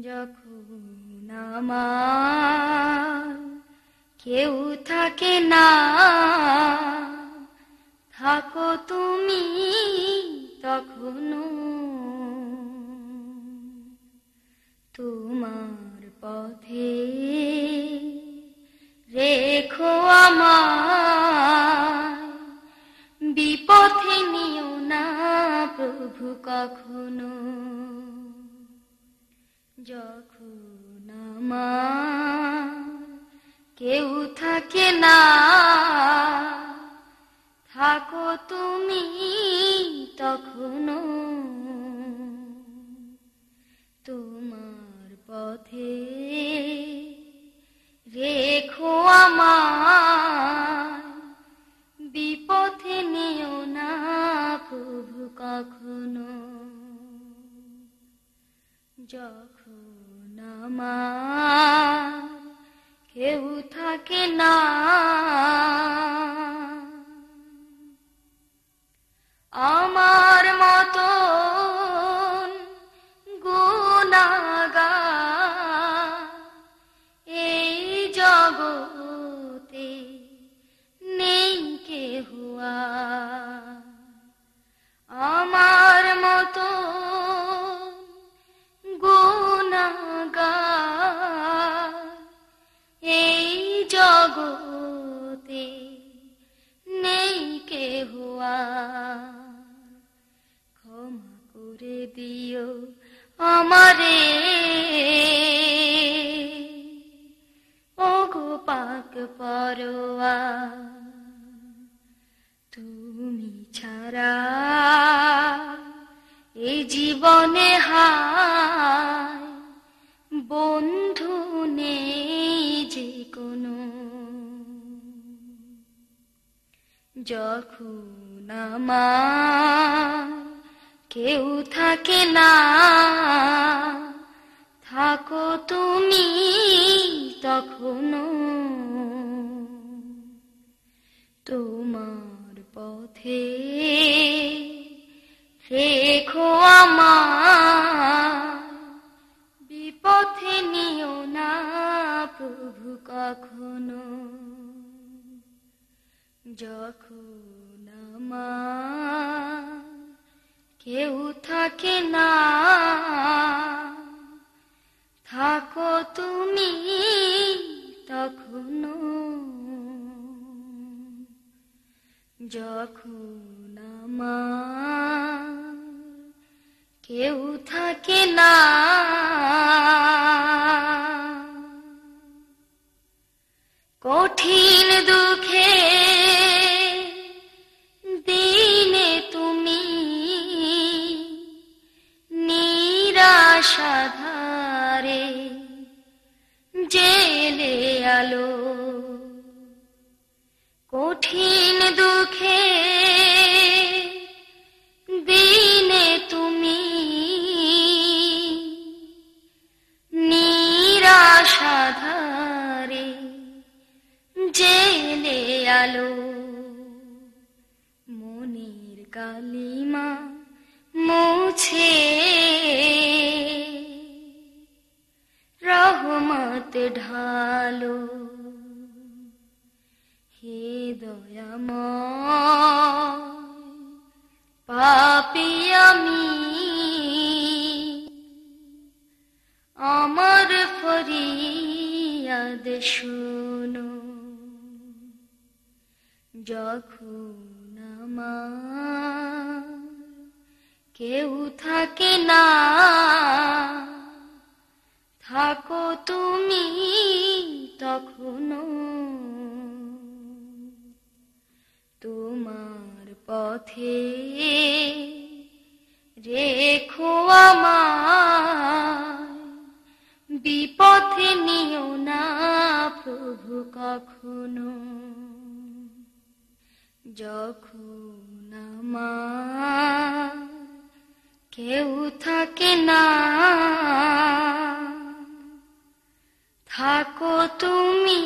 যখন আমার কেউ থাকে না। থাকো তুমি তখনো তোমার পথে রেখো আমার বিপথে নিও না প্রভু কখনো। যখন কেউ থাকে না থাকো তুমি তখনো। তোমার পথে রেখো আমার যখন আমার কেউ থাকে না করে দিও আমারে। ও গো পাক পরোয়া, তুমি ছাড়া এই জীবনে হায় বন্ধু নেই যে কোনো। যখন আমার কেউ থাকে না। থাকো তুমি তখনো। তোমার পথে রেখো আমার। বিপথে নিও না প্রভু কখনো। যখন আমার কেউ থাকে না। থাকো তুমি তখনো যখন কেউ থাকে না। কঠিন দুঃখে নিরাশাধারে জেলে আলো। কঠিন দুঃখে দিনে তুমি নিরাশাধারে জেলে আলো। মনের কালিমা মুছে রহমত ঢালো। হে দয়াময় পাপি আমি আমার ফরিয়াদ শুনো। যখন আমার কেউ থাকে না থাকো তুমি তখনো। তোমার পথে রেখো আমার বিপথে নিও না প্রভু কখনো। যখন আমার কেউ থাকে না তুমি